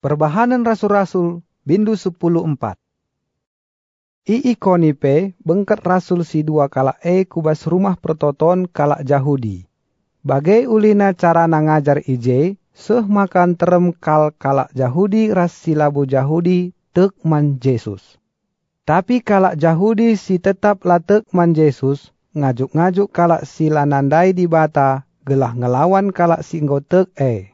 Perbahanan Rasul-Rasul Bindu 10.4 I ikonipe bengket rasul si dua kalak e kubas rumah pertoton kalak Yahudi. Bagai ulina cara ngajar ije, seh makan terem kal kalak Yahudi ras silabu Yahudi tek man Yesus. Tapi kalak Yahudi si tetap latek man Yesus, ngajuk-ngajuk kalak si lanandai di bata, gelah ngelawan kalak si ngotek e.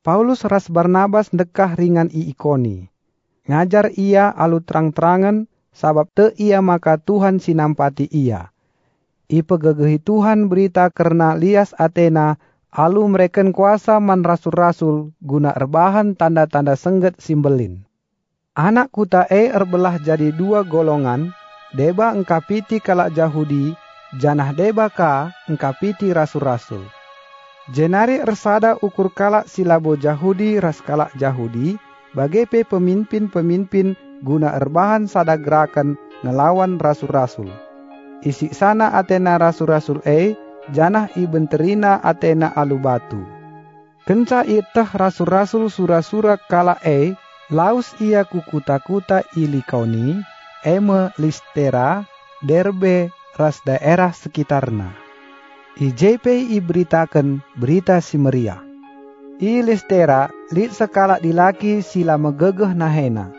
Paulus ras Barnabas dekah ringan i ikoni. Ngajar ia alu terang-terangan, sabab te ia maka Tuhan sinampati ia. I pegegehi Tuhan berita karena lias Athena, alu mereken kuasa man rasul-rasul guna erbahan tanda-tanda sengget simbelin. Anak kuta e erbelah jadi dua golongan, deba engkapiti kalak Yahudi, janah deba ka engkapiti rasul-rasul. Jenari ersada ukur kalak silabo Yahudi ras kalak Yahudi, bagai pe pemimpin-pemimpin guna erbahan sada gerakan ngelawan rasul-rasul. Isi sana Athena rasul-rasul e, janah i benterina Athena alubatu. Kenca itah rasul-rasul sura-sura kala e, laus ia kukuta-kuta ilikauni, eme listera, derbe, ras daerah sekitarna. IJP iberitakan berita si Maria. I listera lit sekala dilaki sila megegeh nahena.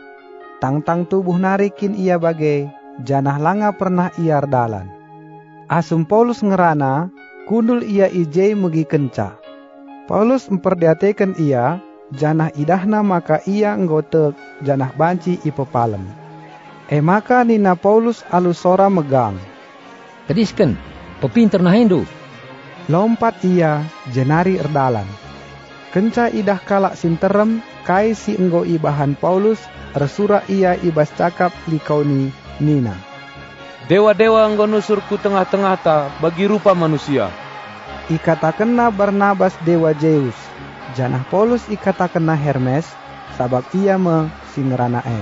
Tang-tang tubuh narikin ia bagai janah langa pernah iar dalan. Asum Paulus ngerana, kundul ia ije megi kenca. Paulus memperdiatekan ia, janah idahna maka ia nggotek janah banci ipepalem. E maka nina Paulus alusora megang. Kedisken, pepinter na hindu. Lompat ia jenari erdalan. Kenca idah kalak sinterem, kai si enggo ibahan Paulus, resura ia ibas cakap likauni nina. Dewa-dewa engkau nusurku tengah-tengah ta bagi rupa manusia. Ikatakenna Barnabas dewa Zeus, janah Paulus ikatakenna Hermes, sabab ia me singerana e.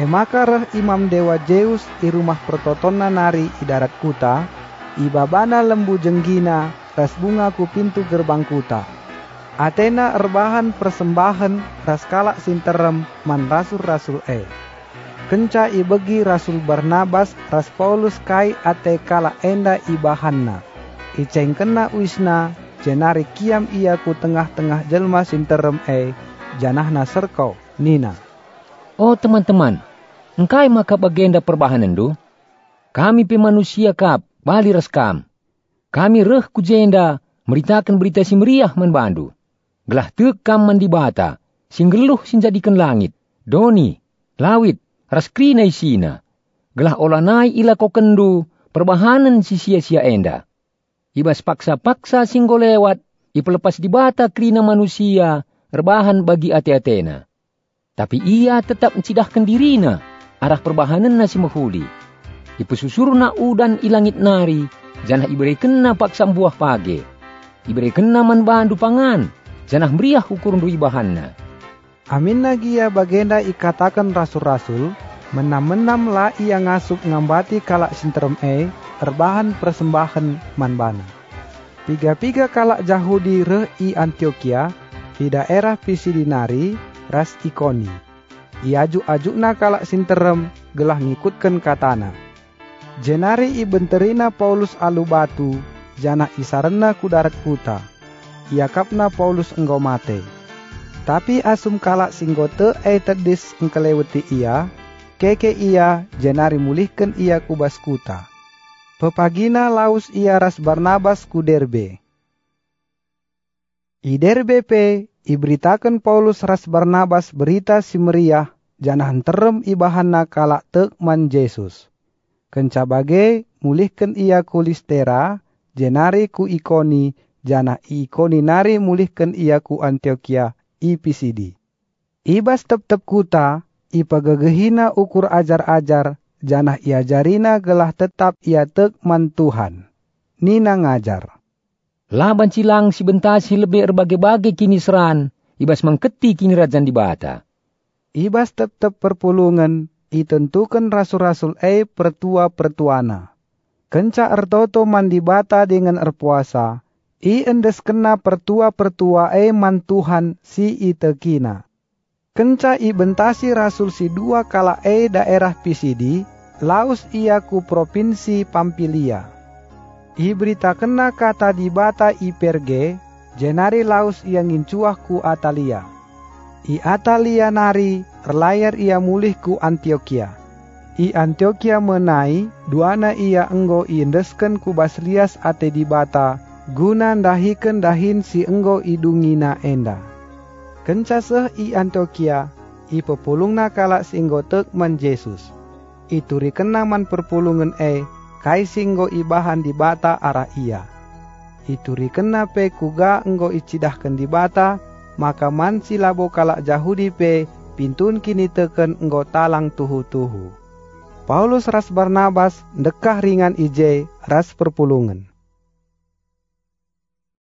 E maka reh imam dewa Zeus di rumah pertotonna nari i darat kuta, ibabana lembu jenggina ras bunga ku pintu gerbang kuta. Athena erbahan persembahan ras kalak sinterem man rasul-rasul e. Kenca ibegi rasul Barnabas ras Paulus kai ate kala enda ibahanna. Iceng kena wisna jenari kiam ia ku tengah-tengah jelma sinterem e janahna serkau nina. Oh teman-teman, engkai maka bagenda perbahanan du? Kami pe manusia kap, bali reskam. Kami reh ku jenda, meritakan berita si meriah man bandu. Gelah tekam man di bata, singgeluh sinjadikan langit, doni, lawit, raskrina isina. Gelah olanai ila ko kendu, perbahanan si sia-sia enda. Ibas paksa-paksa singgo lewat, ipelepas di bata krina manusia, rebahan bagi ate-atena. Tapi ia tetap mencidahkan dirina, arah perbahanan nasi mahuli. Ipesusur na udan ilangit nari, janah iberi kena paksa buah page. Iberi kena man bandu pangan, janah meriah ukur du ibahanna. Amin nagia bagenda ikatakan rasul-rasul, menam-menam la ia ngasuk ngambati kalak sinterem e, erbahan persembahan manbana. Piga-piga kalak Yahudi re i Antioquia, di daerah Pisidinari, ras ikoni. Iaju-ajukna kalak sinterem gelah ngikutkan katana. Jenari i benterina Paulus alu batu, jana isarena kudarat kuta. Iakapna Paulus enggo mate. Tapi asum kalak singgote e tedis engkeleweti ia, keke ia jenari mulihkan ia kubas kuta. Pepagina laus ia ras Barnabas ku Derbe. I iberitakan Paulus ras Barnabas berita si meriah janahan terem ibahanna kalak tek man Yesus. Kenca bage mulihkan ia ku Listera, jenari ku ikoni, jana ikoni nari mulihkan ia ku Antioquia, IPCD. Ibas tep-tep kuta, ipagagehina ukur ajar-ajar, janah ia jarina gelah tetap ia tek man Tuhan. Nina ngajar. Laban cilang si bentasi lebih erbagai-bagai kini seran, ibas mengketi kini rajan di bata. Ibas tep-tep perpulungan, itentukan rasul-rasul e pertua-pertuana. Kenca ertoto mandi bata dengan erpuasa, i endes kena pertua-pertua e man Tuhan si itekina. Kenca i bentasi rasul si dua kala e daerah Pisidi, laus ia ku provinsi Pampilia. I berita kena kata di bata i perge, jenari laus ia ngincuah ku Atalia. I Atalia nari, erlayar ia mulih ku Antioquia. I Antioquia menai, duana ia enggo i indesken ku Baslias ate di bata, guna dahiken dahin si enggo idungina enda. Kencaseh i Antioquia, i pepulungna kalak singgo tek man Yesus. Ituri kenaman perpulungan e, kai singgo ibahan di bata arah ia. Ituri kena pe kuga enggo icidahkan di bata, maka man silabo kalak Jahudi pe, pintun kini teken enggo talang tuhu-tuhu. Paulus ras Barnabas dekah ringan ije ras perpulungan.